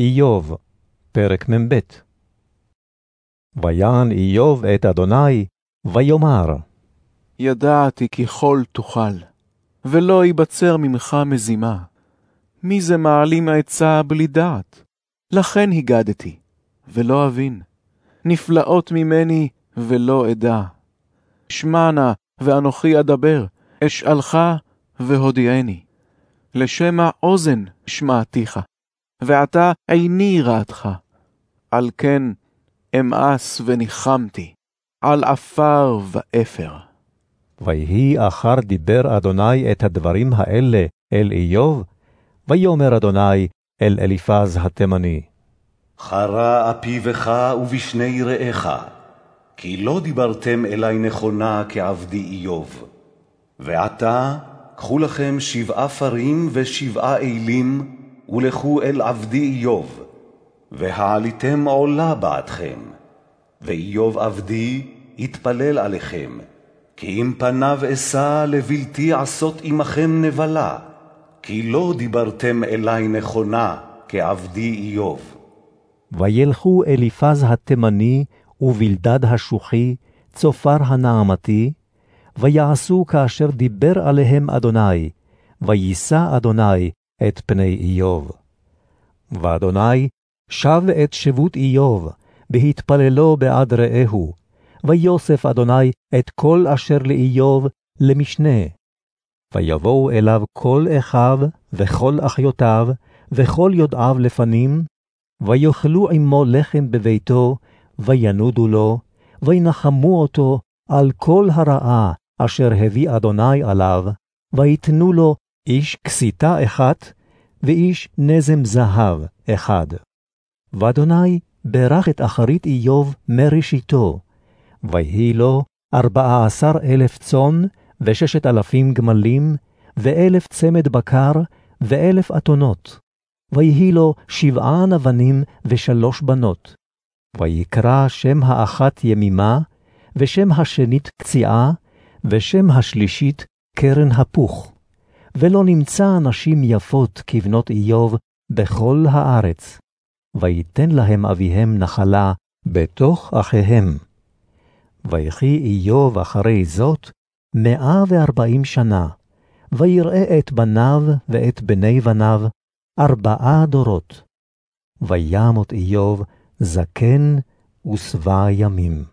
איוב, פרק מ"ב ויען איוב את אדוני, ויאמר, ידעתי כי כל תוכל, ולא ייבצר ממך מזימה. מי זה מעלים העצה בלי דעת? לכן הגדתי, ולא אבין. נפלאות ממני, ולא אדע. שמע נא, ואנוכי אדבר, אשאלך, והודיעני. לשמע אוזן שמעתיך, ועתה עיני יראתך. על כן אמאס וניחמתי, על עפר ואפר. ויהי אחר דיבר אדוני את הדברים האלה אל איוב, ויאמר אדוני אל אליפז התימני, חרה אפיך ובשני רעך, כי לא דיברתם אלי נכונה כעבדי איוב. ועתה קחו לכם שבעה פרים ושבעה אלים, ולכו אל עבדי איוב, והעליתם עולה בעדכם. ואיוב עבדי יתפלל עליכם, כי אם פניו אשא לבלתי עשות עמכם נבלה, כי לא דיברתם אלי נכונה כעבדי איוב. וילכו אליפז התימני ובלדד השוחי, צופר הנעמתי, ויעשו כאשר דיבר עליהם אדוני, ויישא אדוני את פני איוב. ואדוני שב את שבות איוב, בהתפללו בעד רעהו, ויוסף אדוני את כל אשר לאיוב למשנה. ויבואו אליו כל אחיו, וכל אחיותיו, וכל יודעיו לפנים, ויאכלו עמו לחם בביתו, וינודו לו, וינחמו אותו על כל הרעה אשר הביא אדוני עליו, ויתנו לו איש כסיתה אחת, ואיש נזם זהב אחד. ואדוני ברך את אחרית איוב מראשיתו, ויהי לו ארבעה עשר אלף צאן, וששת אלפים גמלים, ואלף צמד בקר, ואלף אתונות. ויהי לו שבעה נבנים ושלוש בנות. ויקרא שם האחת ימימה, ושם השנית קציעה, ושם השלישית קרן הפוך. ולא נמצא נשים יפות כבנות איוב בכל הארץ. ויתן להם אביהם נחלה בתוך אחיהם. ויחי איוב אחרי זאת מאה וארבעים שנה, ויראה את בניו ואת בני בניו ארבעה דורות. וימות איוב זקן ושבע ימים.